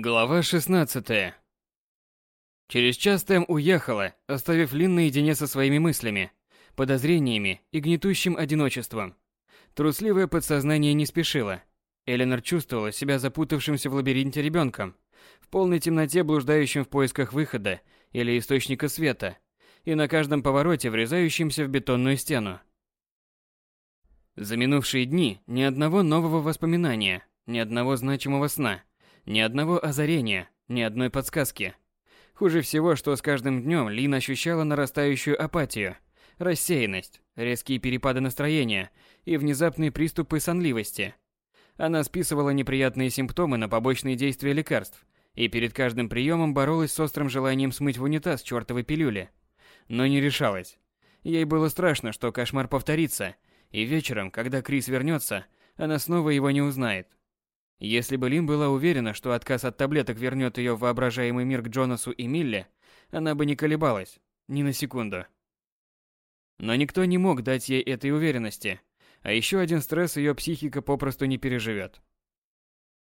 Глава 16. Через час Тэм уехала, оставив Лин наедине со своими мыслями, подозрениями и гнетущим одиночеством. Трусливое подсознание не спешило. Эленор чувствовала себя запутавшимся в лабиринте ребенком, в полной темноте блуждающим в поисках выхода или источника света, и на каждом повороте врезающимся в бетонную стену. За минувшие дни ни одного нового воспоминания, ни одного значимого сна – ни одного озарения, ни одной подсказки. Хуже всего, что с каждым днем Лин ощущала нарастающую апатию, рассеянность, резкие перепады настроения и внезапные приступы сонливости. Она списывала неприятные симптомы на побочные действия лекарств и перед каждым приемом боролась с острым желанием смыть в унитаз чертовой пилюли. Но не решалась. Ей было страшно, что кошмар повторится, и вечером, когда Крис вернется, она снова его не узнает. Если бы Лин была уверена, что отказ от таблеток вернет ее в воображаемый мир к Джонасу и Милле, она бы не колебалась, ни на секунду. Но никто не мог дать ей этой уверенности, а еще один стресс ее психика попросту не переживет.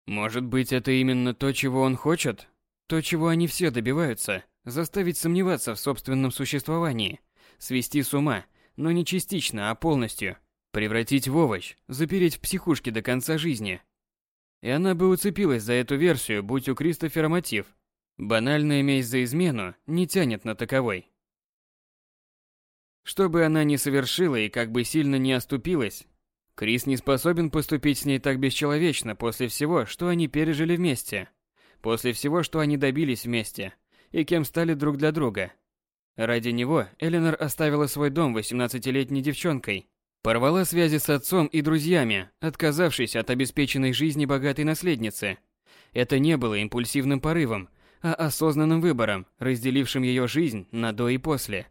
Может быть, это именно то, чего он хочет? То, чего они все добиваются, заставить сомневаться в собственном существовании, свести с ума, но не частично, а полностью, превратить в овощ, запереть в психушке до конца жизни – и она бы уцепилась за эту версию, будь у Кристофера мотив. Банальная месть за измену не тянет на таковой. Что бы она ни совершила и как бы сильно ни оступилась, Крис не способен поступить с ней так бесчеловечно после всего, что они пережили вместе. После всего, что они добились вместе, и кем стали друг для друга. Ради него Эленор оставила свой дом 18-летней девчонкой, Порвала связи с отцом и друзьями, отказавшись от обеспеченной жизни богатой наследницы. Это не было импульсивным порывом, а осознанным выбором, разделившим ее жизнь на до и после.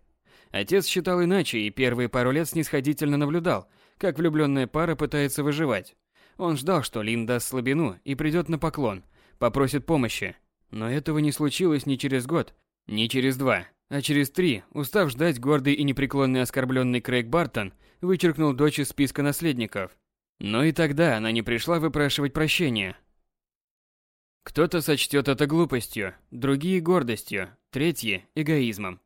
Отец считал иначе и первые пару лет снисходительно наблюдал, как влюбленная пара пытается выживать. Он ждал, что Лин даст слабину и придет на поклон, попросит помощи. Но этого не случилось ни через год, ни через два, а через три, устав ждать гордый и непреклонный оскорбленный Крейг Бартон вычеркнул дочь из списка наследников. Но и тогда она не пришла выпрашивать прощения. Кто-то сочтет это глупостью, другие – гордостью, третьи – эгоизмом.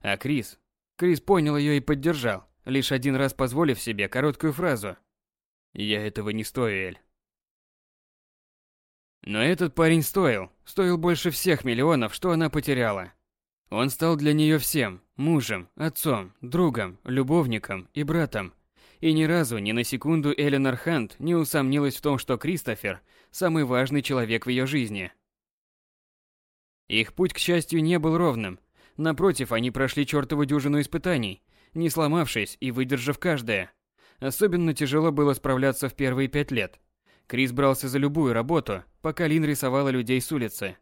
А Крис? Крис понял ее и поддержал, лишь один раз позволив себе короткую фразу. «Я этого не стою, Эль». Но этот парень стоил, стоил больше всех миллионов, что она потеряла. Он стал для нее всем – мужем, отцом, другом, любовником и братом. И ни разу, ни на секунду Эленор Хант не усомнилась в том, что Кристофер – самый важный человек в ее жизни. Их путь, к счастью, не был ровным. Напротив, они прошли чертову дюжину испытаний, не сломавшись и выдержав каждое. Особенно тяжело было справляться в первые пять лет. Крис брался за любую работу, пока Лин рисовала людей с улицы.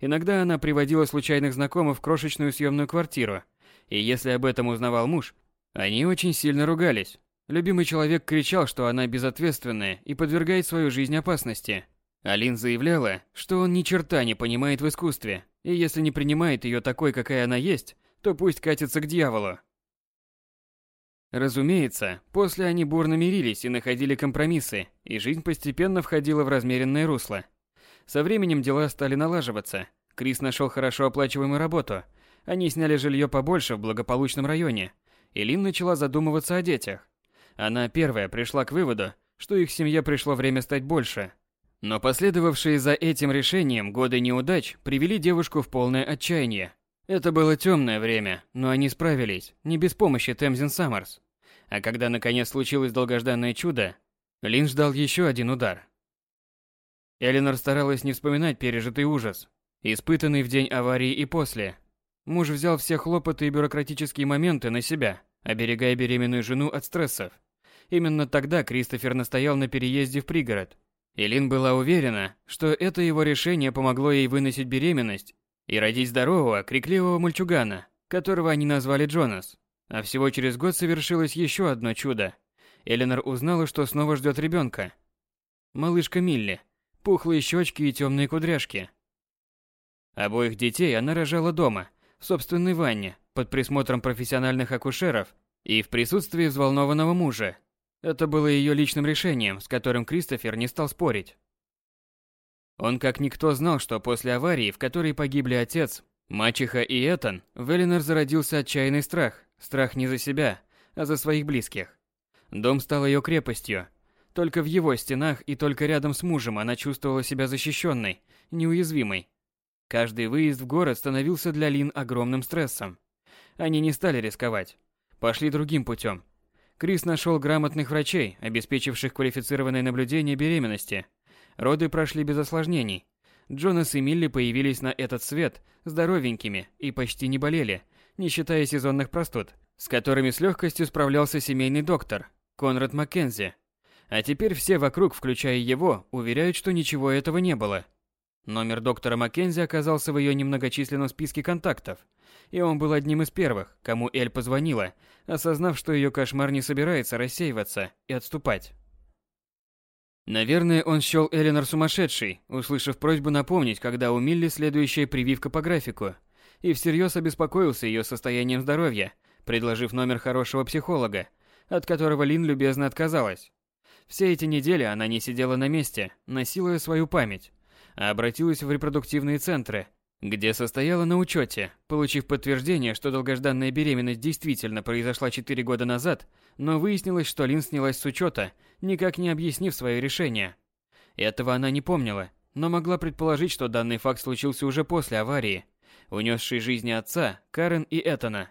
Иногда она приводила случайных знакомых в крошечную съемную квартиру, и если об этом узнавал муж, они очень сильно ругались. Любимый человек кричал, что она безответственная и подвергает свою жизнь опасности. Алин заявляла, что он ни черта не понимает в искусстве, и если не принимает ее такой, какая она есть, то пусть катится к дьяволу. Разумеется, после они бурно мирились и находили компромиссы, и жизнь постепенно входила в размеренное русло – со временем дела стали налаживаться. Крис нашел хорошо оплачиваемую работу. Они сняли жилье побольше в благополучном районе. И Лин начала задумываться о детях. Она первая пришла к выводу, что их семье пришло время стать больше. Но последовавшие за этим решением годы неудач привели девушку в полное отчаяние. Это было темное время, но они справились, не без помощи Темзин Саммерс. А когда наконец случилось долгожданное чудо, Лин ждал еще один удар. Эленор старалась не вспоминать пережитый ужас, испытанный в день аварии и после. Муж взял все хлопоты и бюрократические моменты на себя, оберегая беременную жену от стрессов. Именно тогда Кристофер настоял на переезде в пригород. Элин была уверена, что это его решение помогло ей выносить беременность и родить здорового, крикливого мальчугана, которого они назвали Джонас. А всего через год совершилось еще одно чудо. Эленор узнала, что снова ждет ребенка. Малышка Милли – пухлые щечки и темные кудряшки. Обоих детей она рожала дома, в собственной ванне, под присмотром профессиональных акушеров и в присутствии взволнованного мужа. Это было ее личным решением, с которым Кристофер не стал спорить. Он как никто знал, что после аварии, в которой погибли отец, мачеха и Этан, в Эленор зародился отчаянный страх. Страх не за себя, а за своих близких. Дом стал ее крепостью. Только в его стенах и только рядом с мужем она чувствовала себя защищенной, неуязвимой. Каждый выезд в город становился для Лин огромным стрессом. Они не стали рисковать. Пошли другим путем. Крис нашел грамотных врачей, обеспечивших квалифицированное наблюдение беременности. Роды прошли без осложнений. Джонас и Милли появились на этот свет здоровенькими и почти не болели, не считая сезонных простуд, с которыми с легкостью справлялся семейный доктор Конрад Маккензи. А теперь все вокруг, включая его, уверяют, что ничего этого не было. Номер доктора Маккензи оказался в ее немногочисленном списке контактов, и он был одним из первых, кому Эль позвонила, осознав, что ее кошмар не собирается рассеиваться и отступать. Наверное, он счел Эленор сумасшедшей, услышав просьбу напомнить, когда у Милли следующая прививка по графику, и всерьез обеспокоился ее состоянием здоровья, предложив номер хорошего психолога, от которого Лин любезно отказалась. Все эти недели она не сидела на месте, насилуя свою память, а обратилась в репродуктивные центры, где состояла на учете, получив подтверждение, что долгожданная беременность действительно произошла 4 года назад, но выяснилось, что Лин снялась с учета, никак не объяснив свое решение. Этого она не помнила, но могла предположить, что данный факт случился уже после аварии, унесшей жизни отца, Карен и Этана.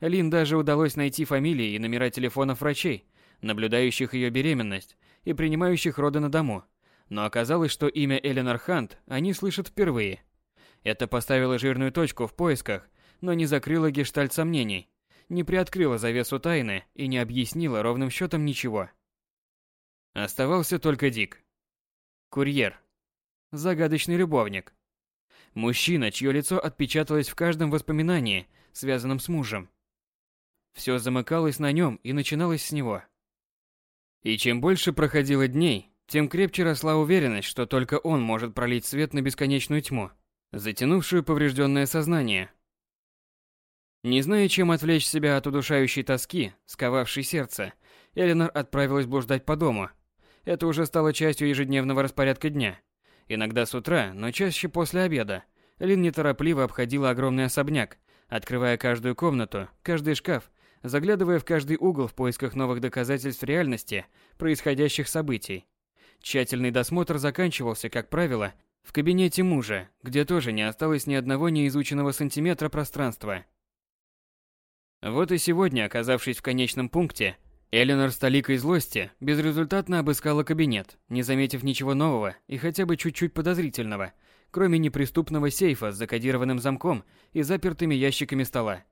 Лин даже удалось найти фамилии и номера телефонов врачей, наблюдающих ее беременность и принимающих роды на дому. Но оказалось, что имя Эленор Хант они слышат впервые – это поставило жирную точку в поисках, но не закрыло гештальт сомнений, не приоткрыло завесу тайны и не объяснило ровным счетом ничего. Оставался только Дик. Курьер. Загадочный любовник. Мужчина, чье лицо отпечаталось в каждом воспоминании, связанном с мужем. Все замыкалось на нем и начиналось с него. И чем больше проходило дней, тем крепче росла уверенность, что только он может пролить свет на бесконечную тьму затянувшую поврежденное сознание. Не зная, чем отвлечь себя от удушающей тоски, сковавшей сердце, Эленор отправилась блуждать по дому. Это уже стало частью ежедневного распорядка дня. Иногда с утра, но чаще после обеда. Лин неторопливо обходила огромный особняк, открывая каждую комнату, каждый шкаф, заглядывая в каждый угол в поисках новых доказательств реальности происходящих событий. Тщательный досмотр заканчивался, как правило, в кабинете мужа, где тоже не осталось ни одного неизученного сантиметра пространства. Вот и сегодня, оказавшись в конечном пункте, Эленор с толикой злости безрезультатно обыскала кабинет, не заметив ничего нового и хотя бы чуть-чуть подозрительного, кроме неприступного сейфа с закодированным замком и запертыми ящиками стола.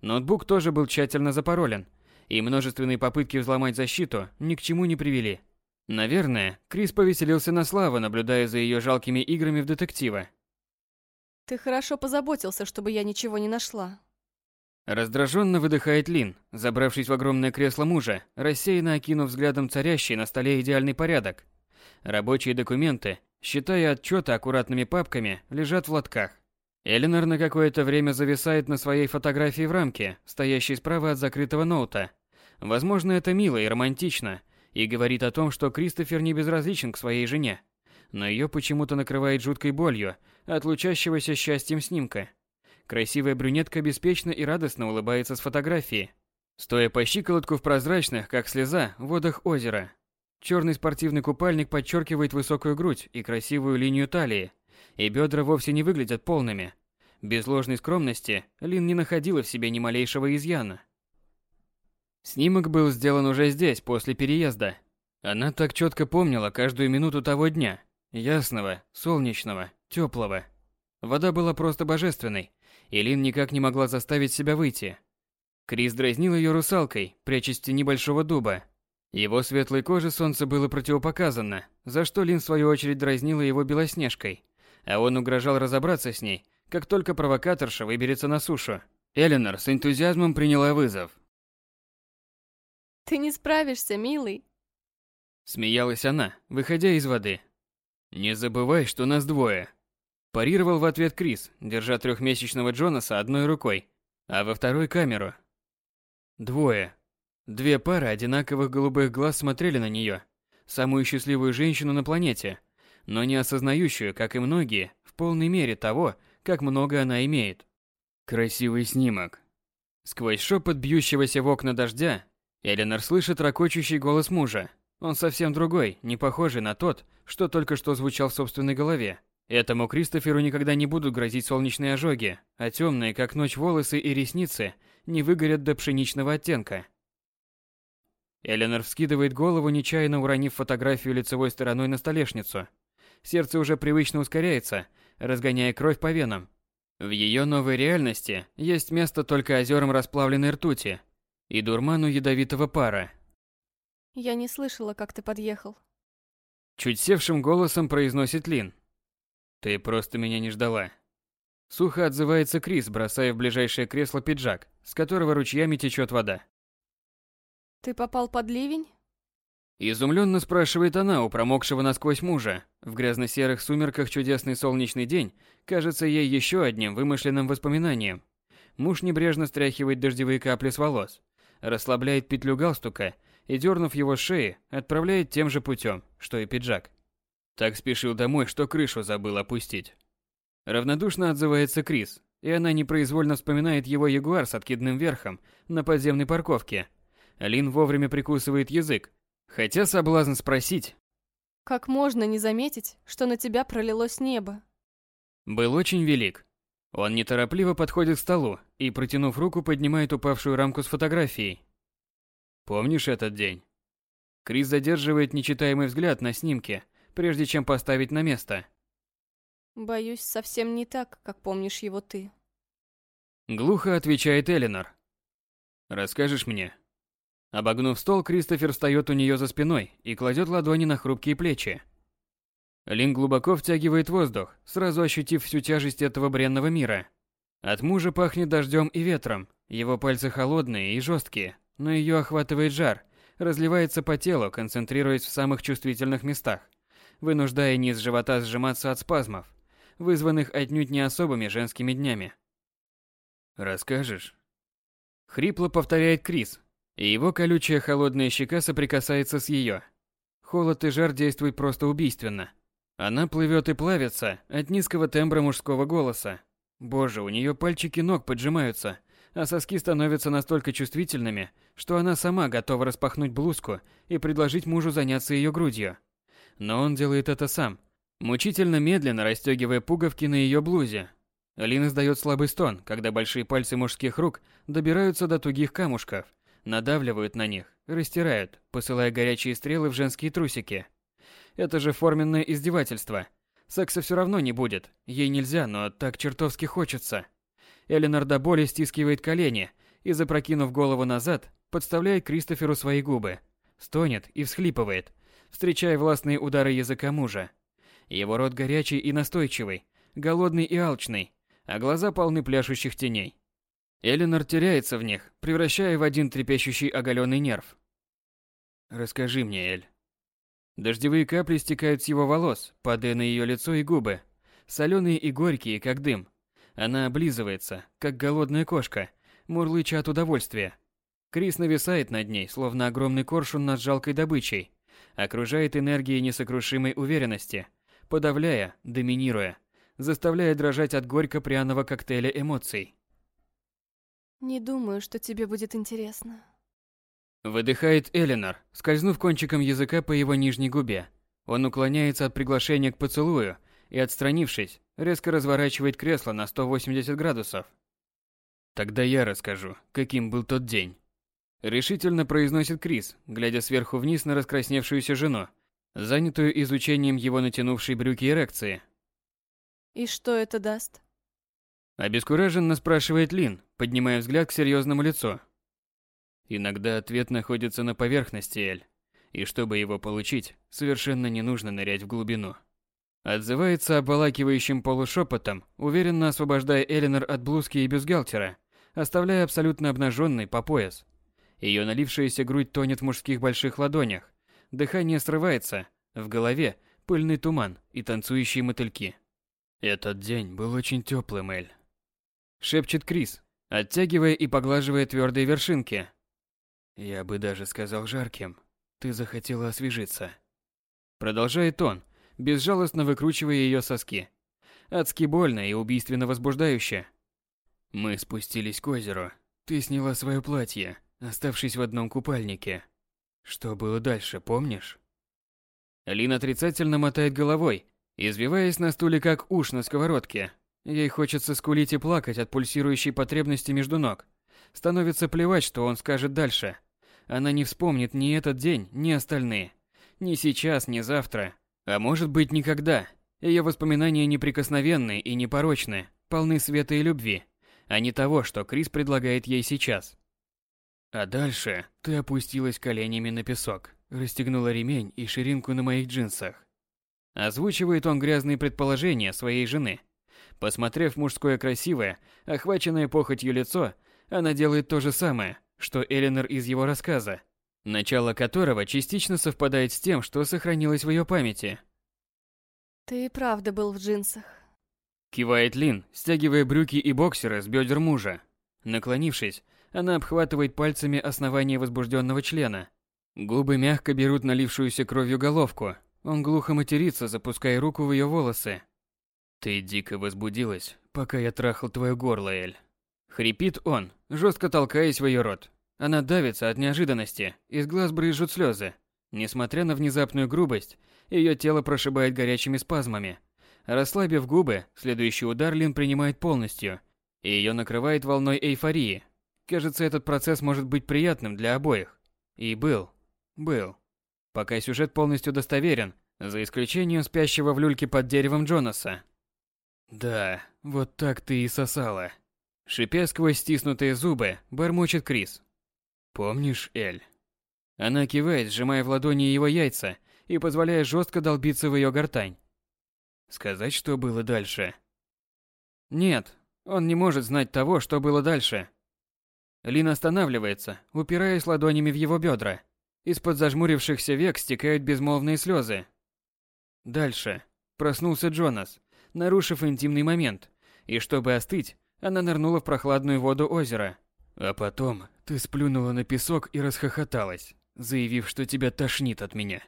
Ноутбук тоже был тщательно запаролен, и множественные попытки взломать защиту ни к чему не привели. Наверное, Крис повеселился на славу, наблюдая за ее жалкими играми в детектива. Ты хорошо позаботился, чтобы я ничего не нашла. Раздраженно выдыхает Лин, забравшись в огромное кресло мужа, рассеянно окинув взглядом царящий на столе идеальный порядок. Рабочие документы, считая отчеты аккуратными папками, лежат в лотках. Эленор на какое-то время зависает на своей фотографии в рамке, стоящей справа от закрытого ноута. Возможно, это мило и романтично, и говорит о том, что Кристофер не безразличен к своей жене, но ее почему-то накрывает жуткой болью от лучащегося счастьем снимка. Красивая брюнетка беспечно и радостно улыбается с фотографии, стоя по щиколотку в прозрачных, как слеза, водах озера. Черный спортивный купальник подчеркивает высокую грудь и красивую линию талии, и бедра вовсе не выглядят полными. Без ложной скромности Лин не находила в себе ни малейшего изъяна. Снимок был сделан уже здесь, после переезда. Она так четко помнила каждую минуту того дня. Ясного, солнечного, теплого. Вода была просто божественной, и Лин никак не могла заставить себя выйти. Крис дразнил ее русалкой, прячась в тени дуба. Его светлой коже солнце было противопоказано, за что Лин в свою очередь дразнила его белоснежкой. А он угрожал разобраться с ней, как только провокаторша выберется на сушу. Эленор с энтузиазмом приняла вызов, ты не справишься, милый. Смеялась она, выходя из воды. Не забывай, что нас двое. Парировал в ответ Крис, держа трехмесячного Джонаса одной рукой, а во второй камеру. Двое. Две пары одинаковых голубых глаз смотрели на нее, самую счастливую женщину на планете. Но не осознающую, как и многие, в полной мере того, как много она имеет. Красивый снимок. Сквозь шепот бьющегося в окна дождя, Эленор слышит ракочущий голос мужа. Он совсем другой, не похожий на тот, что только что звучал в собственной голове. Этому Кристоферу никогда не будут грозить солнечные ожоги, а темные, как ночь, волосы и ресницы не выгорят до пшеничного оттенка. Эленор вскидывает голову, нечаянно уронив фотографию лицевой стороной на столешницу. Сердце уже привычно ускоряется, разгоняя кровь по венам. В ее новой реальности есть место только озерам расплавленной ртути и дурману ядовитого пара. Я не слышала, как ты подъехал. Чуть севшим голосом произносит Лин. Ты просто меня не ждала. Сухо отзывается Крис, бросая в ближайшее кресло пиджак, с которого ручьями течет вода. Ты попал под ливень? Изумленно спрашивает она у промокшего насквозь мужа. В грязно-серых сумерках чудесный солнечный день кажется ей еще одним вымышленным воспоминанием. Муж небрежно стряхивает дождевые капли с волос, расслабляет петлю галстука и, дернув его с шеи, отправляет тем же путем, что и пиджак. Так спешил домой, что крышу забыл опустить. Равнодушно отзывается Крис, и она непроизвольно вспоминает его ягуар с откидным верхом на подземной парковке. Лин вовремя прикусывает язык, Хотя соблазн спросить. Как можно не заметить, что на тебя пролилось небо? Был очень велик. Он неторопливо подходит к столу и, протянув руку, поднимает упавшую рамку с фотографией. Помнишь этот день? Крис задерживает нечитаемый взгляд на снимке, прежде чем поставить на место. Боюсь, совсем не так, как помнишь его ты. Глухо отвечает Эленор. Расскажешь мне? Обогнув стол, Кристофер встает у нее за спиной и кладет ладони на хрупкие плечи. Лин глубоко втягивает воздух, сразу ощутив всю тяжесть этого бренного мира. От мужа пахнет дождем и ветром, его пальцы холодные и жесткие, но ее охватывает жар, разливается по телу, концентрируясь в самых чувствительных местах, вынуждая низ живота сжиматься от спазмов, вызванных отнюдь не особыми женскими днями. «Расскажешь?» Хрипло повторяет Крис, и его колючая холодная щека соприкасается с ее. Холод и жар действуют просто убийственно. Она плывет и плавится от низкого тембра мужского голоса. Боже, у нее пальчики ног поджимаются, а соски становятся настолько чувствительными, что она сама готова распахнуть блузку и предложить мужу заняться ее грудью. Но он делает это сам, мучительно медленно расстегивая пуговки на ее блузе. Лина издает слабый стон, когда большие пальцы мужских рук добираются до тугих камушков надавливают на них, растирают, посылая горячие стрелы в женские трусики. Это же форменное издевательство. Секса все равно не будет, ей нельзя, но так чертовски хочется. Эленор до боли стискивает колени и, запрокинув голову назад, подставляет Кристоферу свои губы. Стонет и всхлипывает, встречая властные удары языка мужа. Его рот горячий и настойчивый, голодный и алчный, а глаза полны пляшущих теней. Эленор теряется в них, превращая в один трепещущий оголенный нерв. «Расскажи мне, Эль». Дождевые капли стекают с его волос, падая на ее лицо и губы. Соленые и горькие, как дым. Она облизывается, как голодная кошка, мурлыча от удовольствия. Крис нависает над ней, словно огромный коршун над жалкой добычей, окружает энергией несокрушимой уверенности, подавляя, доминируя, заставляя дрожать от горько-пряного коктейля эмоций. Не думаю, что тебе будет интересно. Выдыхает Эленор, скользнув кончиком языка по его нижней губе. Он уклоняется от приглашения к поцелую и, отстранившись, резко разворачивает кресло на 180 градусов. Тогда я расскажу, каким был тот день. Решительно произносит Крис, глядя сверху вниз на раскрасневшуюся жену, занятую изучением его натянувшей брюки эрекции. И что это даст? Обескураженно спрашивает Лин, поднимая взгляд к серьезному лицу. Иногда ответ находится на поверхности, Эль. И чтобы его получить, совершенно не нужно нырять в глубину. Отзывается обволакивающим полушепотом, уверенно освобождая Эленор от блузки и бюстгальтера, оставляя абсолютно обнаженной по пояс. Ее налившаяся грудь тонет в мужских больших ладонях. Дыхание срывается, в голове пыльный туман и танцующие мотыльки. Этот день был очень теплым, Эль шепчет Крис, оттягивая и поглаживая твердые вершинки. Я бы даже сказал жарким. Ты захотела освежиться. Продолжает он, безжалостно выкручивая ее соски. Адски больно и убийственно возбуждающе. Мы спустились к озеру. Ты сняла свое платье, оставшись в одном купальнике. Что было дальше, помнишь? Лин отрицательно мотает головой, извиваясь на стуле как уж на сковородке. Ей хочется скулить и плакать от пульсирующей потребности между ног. Становится плевать, что он скажет дальше. Она не вспомнит ни этот день, ни остальные. Ни сейчас, ни завтра. А может быть никогда. Ее воспоминания неприкосновенны и непорочны, полны света и любви, а не того, что Крис предлагает ей сейчас. А дальше ты опустилась коленями на песок, расстегнула ремень и ширинку на моих джинсах. Озвучивает он грязные предположения своей жены. Посмотрев мужское красивое, охваченное похотью лицо, она делает то же самое, что Эленор из его рассказа, начало которого частично совпадает с тем, что сохранилось в ее памяти. Ты и правда был в джинсах. Кивает Лин, стягивая брюки и боксеры с бедер мужа. Наклонившись, она обхватывает пальцами основание возбужденного члена. Губы мягко берут налившуюся кровью головку. Он глухо матерится, запуская руку в ее волосы. «Ты дико возбудилась, пока я трахал твое горло, Эль». Хрипит он, жестко толкаясь в ее рот. Она давится от неожиданности, из глаз брызжут слезы. Несмотря на внезапную грубость, ее тело прошибает горячими спазмами. Расслабив губы, следующий удар Лин принимает полностью, и ее накрывает волной эйфории. Кажется, этот процесс может быть приятным для обоих. И был. Был. Пока сюжет полностью достоверен, за исключением спящего в люльке под деревом Джонаса. Да, вот так ты и сосала. Шипя сквозь стиснутые зубы, бормочет Крис. «Помнишь, Эль?» Она кивает, сжимая в ладони его яйца и позволяя жестко долбиться в ее гортань. Сказать, что было дальше? Нет, он не может знать того, что было дальше. Лин останавливается, упираясь ладонями в его бедра. Из-под зажмурившихся век стекают безмолвные слезы. Дальше. Проснулся Джонас, нарушив интимный момент. И чтобы остыть, она нырнула в прохладную воду озера. А потом ты сплюнула на песок и расхохоталась, заявив, что тебя тошнит от меня.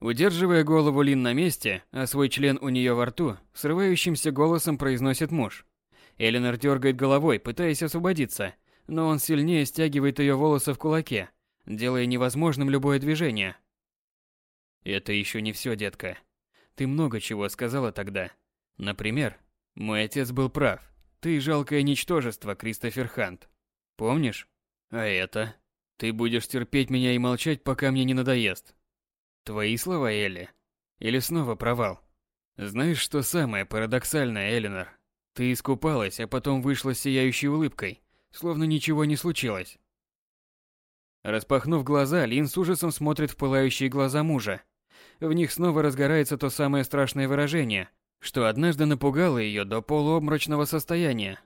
Удерживая голову Лин на месте, а свой член у нее во рту, срывающимся голосом произносит муж. Эленор дергает головой, пытаясь освободиться, но он сильнее стягивает ее волосы в кулаке, делая невозможным любое движение. Это еще не все, детка. Ты много чего сказала тогда. Например, мой отец был прав. Ты жалкое ничтожество, Кристофер Хант. Помнишь? А это? Ты будешь терпеть меня и молчать, пока мне не надоест. Твои слова, Элли? Или снова провал? Знаешь, что самое парадоксальное, Эленор? Ты искупалась, а потом вышла с сияющей улыбкой, словно ничего не случилось. Распахнув глаза, Лин с ужасом смотрит в пылающие глаза мужа. В них снова разгорается то самое страшное выражение, что однажды напугало ее до полуобморочного состояния.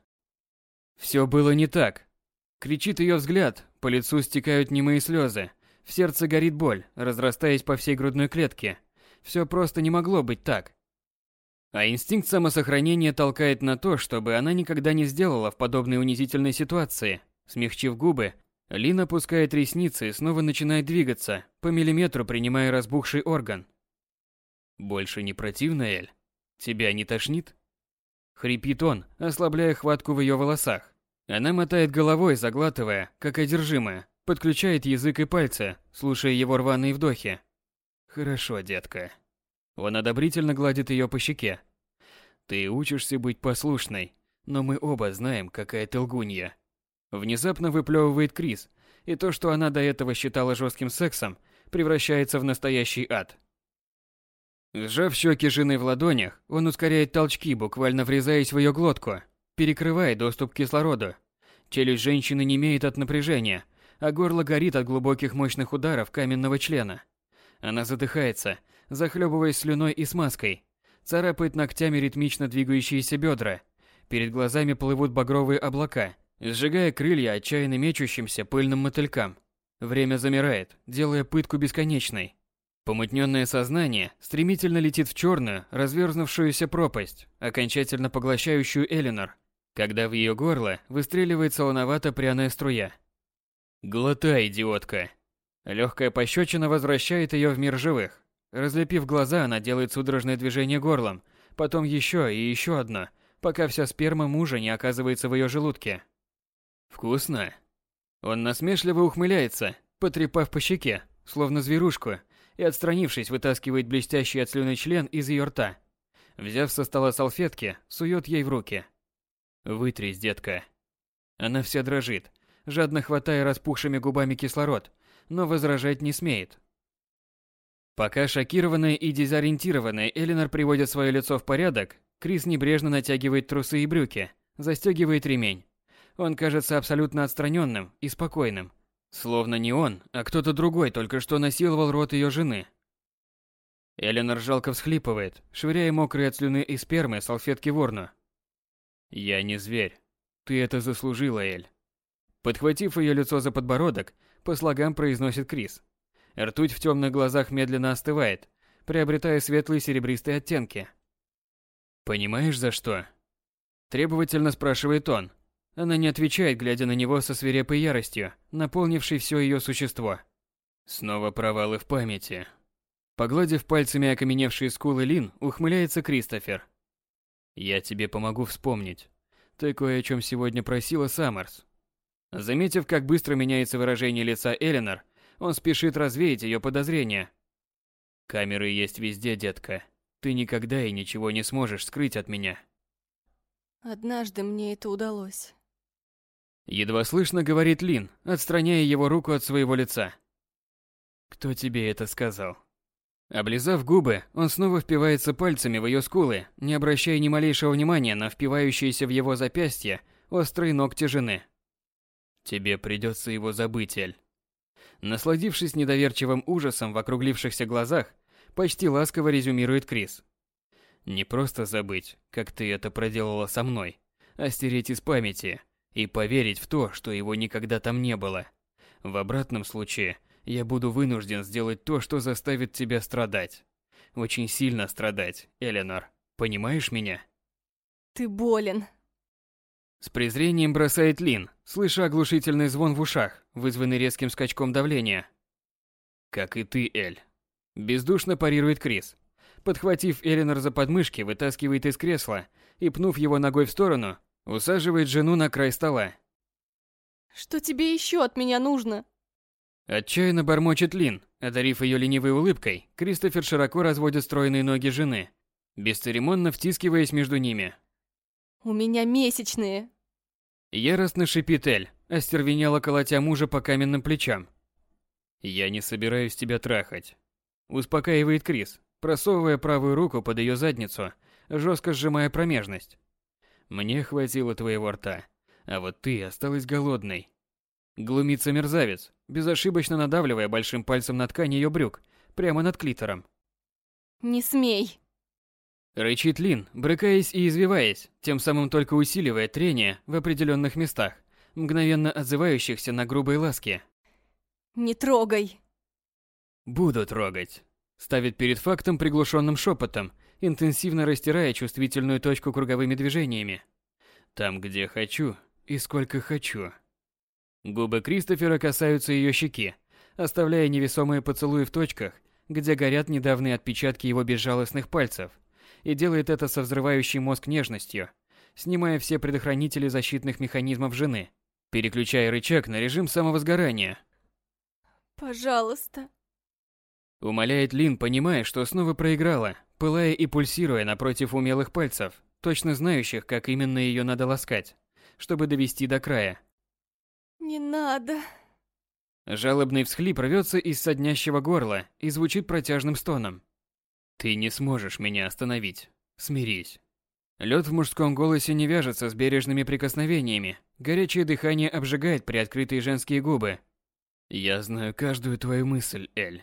Все было не так. Кричит ее взгляд, по лицу стекают немые слезы, в сердце горит боль, разрастаясь по всей грудной клетке. Все просто не могло быть так. А инстинкт самосохранения толкает на то, чтобы она никогда не сделала в подобной унизительной ситуации. Смягчив губы, Лин опускает ресницы и снова начинает двигаться, по миллиметру принимая разбухший орган. «Больше не противно, Эль?» Тебя не тошнит? Хрипит он, ослабляя хватку в ее волосах. Она мотает головой, заглатывая, как одержимая, подключает язык и пальцы, слушая его рваные вдохи. Хорошо, детка. Он одобрительно гладит ее по щеке. Ты учишься быть послушной, но мы оба знаем, какая ты лгунья. Внезапно выплевывает Крис, и то, что она до этого считала жестким сексом, превращается в настоящий ад. Сжав щеки жены в ладонях, он ускоряет толчки, буквально врезаясь в ее глотку, перекрывая доступ к кислороду. Челюсть женщины не имеет от напряжения, а горло горит от глубоких мощных ударов каменного члена. Она задыхается, захлебываясь слюной и смазкой, царапает ногтями ритмично двигающиеся бедра. Перед глазами плывут багровые облака, сжигая крылья отчаянно мечущимся пыльным мотылькам. Время замирает, делая пытку бесконечной. Помутненное сознание стремительно летит в черную, разверзнувшуюся пропасть, окончательно поглощающую Элинор, когда в ее горло выстреливает солоновато-пряная струя. «Глотай, идиотка!» Легкая пощечина возвращает ее в мир живых. Разлепив глаза, она делает судорожное движение горлом, потом еще и еще одно, пока вся сперма мужа не оказывается в ее желудке. Вкусно. Он насмешливо ухмыляется, потрепав по щеке, словно зверушку, и, отстранившись, вытаскивает блестящий от слюны член из ее рта. Взяв со стола салфетки, сует ей в руки. «Вытрись, детка». Она вся дрожит, жадно хватая распухшими губами кислород, но возражать не смеет. Пока шокированная и дезориентированная Элинор приводит свое лицо в порядок, Крис небрежно натягивает трусы и брюки, застегивает ремень. Он кажется абсолютно отстраненным и спокойным, словно не он, а кто-то другой только что насиловал рот ее жены. Эленор жалко всхлипывает, швыряя мокрые от слюны и спермы салфетки в урну. «Я не зверь. Ты это заслужила, Эль». Подхватив ее лицо за подбородок, по слогам произносит Крис. Ртуть в темных глазах медленно остывает, приобретая светлые серебристые оттенки. «Понимаешь, за что?» Требовательно спрашивает он. Она не отвечает, глядя на него со свирепой яростью, наполнившей все ее существо. Снова провалы в памяти. Погладив пальцами окаменевшие скулы Лин, ухмыляется Кристофер. «Я тебе помогу вспомнить. Ты кое о чем сегодня просила, Саммерс». Заметив, как быстро меняется выражение лица Эленор, он спешит развеять ее подозрения. «Камеры есть везде, детка. Ты никогда и ничего не сможешь скрыть от меня». Однажды мне это удалось. Едва слышно говорит Лин, отстраняя его руку от своего лица. «Кто тебе это сказал?» Облизав губы, он снова впивается пальцами в ее скулы, не обращая ни малейшего внимания на впивающиеся в его запястье острые ногти жены. «Тебе придется его забыть, Эль». Насладившись недоверчивым ужасом в округлившихся глазах, почти ласково резюмирует Крис. «Не просто забыть, как ты это проделала со мной, а стереть из памяти и поверить в то, что его никогда там не было. В обратном случае – я буду вынужден сделать то, что заставит тебя страдать. Очень сильно страдать, Эленор. Понимаешь меня? Ты болен. С презрением бросает Лин, слыша оглушительный звон в ушах, вызванный резким скачком давления. Как и ты, Эль. Бездушно парирует Крис. Подхватив Эленор за подмышки, вытаскивает из кресла и, пнув его ногой в сторону, усаживает жену на край стола. Что тебе еще от меня нужно? Отчаянно бормочет Лин, одарив ее ленивой улыбкой, Кристофер широко разводит стройные ноги жены, бесцеремонно втискиваясь между ними. «У меня месячные!» Яростно шипит Эль, остервенело колотя мужа по каменным плечам. «Я не собираюсь тебя трахать», – успокаивает Крис, просовывая правую руку под ее задницу, жестко сжимая промежность. «Мне хватило твоего рта, а вот ты осталась голодной. Глумится мерзавец, безошибочно надавливая большим пальцем на ткань ее брюк, прямо над клитором. «Не смей!» Рычит Лин, брыкаясь и извиваясь, тем самым только усиливая трение в определенных местах, мгновенно отзывающихся на грубые ласки. «Не трогай!» «Буду трогать!» Ставит перед фактом приглушенным шепотом, интенсивно растирая чувствительную точку круговыми движениями. Там, где хочу и сколько хочу. Губы Кристофера касаются ее щеки, оставляя невесомые поцелуи в точках, где горят недавние отпечатки его безжалостных пальцев, и делает это со взрывающей мозг нежностью, снимая все предохранители защитных механизмов жены, переключая рычаг на режим самовозгорания. «Пожалуйста», Умоляет Лин, понимая, что снова проиграла, пылая и пульсируя напротив умелых пальцев, точно знающих, как именно ее надо ласкать, чтобы довести до края. «Не надо». Жалобный всхлип рвется из соднящего горла и звучит протяжным стоном. «Ты не сможешь меня остановить. Смирись». Лед в мужском голосе не вяжется с бережными прикосновениями. Горячее дыхание обжигает приоткрытые женские губы. «Я знаю каждую твою мысль, Эль».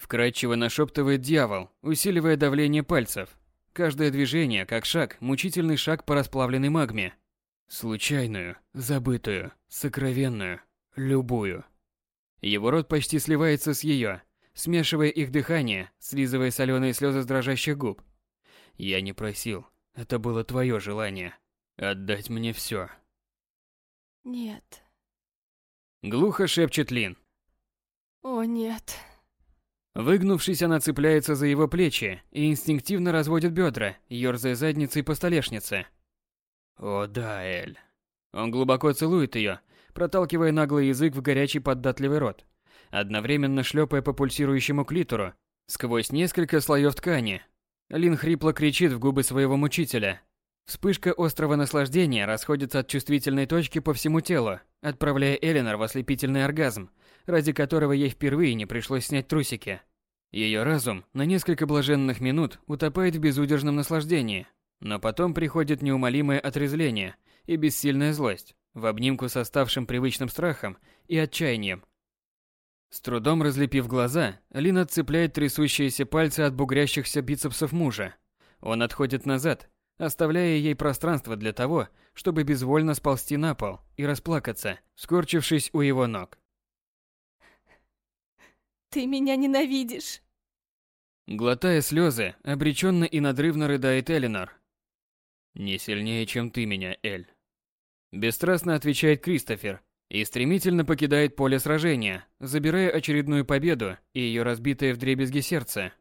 Вкрадчиво нашептывает дьявол, усиливая давление пальцев. Каждое движение, как шаг, мучительный шаг по расплавленной магме. Случайную, забытую, сокровенную, любую. Его рот почти сливается с ее, смешивая их дыхание, слизывая соленые слезы с дрожащих губ. Я не просил, это было твое желание. Отдать мне все. «Нет». Глухо шепчет Лин. «О, нет». Выгнувшись, она цепляется за его плечи и инстинктивно разводит бедра, ерзая задницей по столешнице. О да, Эль. Он глубоко целует ее, проталкивая наглый язык в горячий поддатливый рот, одновременно шлепая по пульсирующему клитору сквозь несколько слоев ткани. Лин хрипло кричит в губы своего мучителя. Вспышка острого наслаждения расходится от чувствительной точки по всему телу, отправляя Эленор в ослепительный оргазм, ради которого ей впервые не пришлось снять трусики. Ее разум на несколько блаженных минут утопает в безудержном наслаждении, но потом приходит неумолимое отрезвление и бессильная злость, в обнимку с оставшим привычным страхом и отчаянием. С трудом разлепив глаза, Лин отцепляет трясущиеся пальцы от бугрящихся бицепсов мужа. Он отходит назад, оставляя ей пространство для того, чтобы безвольно сползти на пол и расплакаться, скорчившись у его ног. Ты меня ненавидишь. Глотая слезы, обреченно и надрывно рыдает Элинор. Не сильнее, чем ты меня, Эль. Бесстрастно отвечает Кристофер и стремительно покидает поле сражения, забирая очередную победу и ее разбитое вдребезги сердце.